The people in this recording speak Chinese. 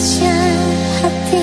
下好天